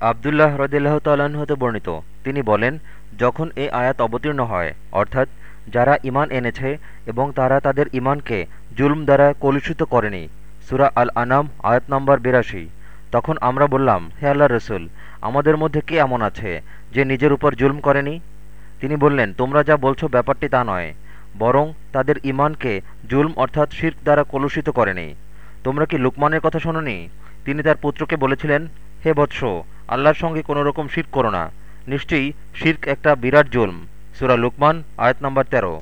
আবদুল্লাহ রদিল্লাহ তাল্লাহ্ন হতে বর্ণিত। তিনি বলেন, যখন এ আয়াত অবতীর্ণ হয়, অর্থাৎ যারা ঈমান এনেছে এবং তারা তাদের ঈমানকে জুলম দ্বারা কলুষিত করেনি, সূরা আল আনাম আয়াত নম্বর বিরাশি, তখন আমরা বললাম, হে আল্লাহ রসুল, আমাদের মধ্যে কে এমন আছে যে নিজের উপর জুলম করেনি? তিনি বললেন, তোমরা যা বলছো ব্যাপারটি তা নয়, বরং তাদের ঈমানকে জুলম অর্থাৎ শির্ক দ্বারা কলুষিত করেনি। তোমরা কি লুকমানের কথা শোনোনি? তিনি তার পুত্রকে বলেছিলেন, হে বৎস আল্লাহর সঙ্গে কোনো রকম শির করো না। নিশ্চয়ই শির্ক একটা বিরাট জুলম। সুরা লুকমান, আয়াত নম্বর তেরো।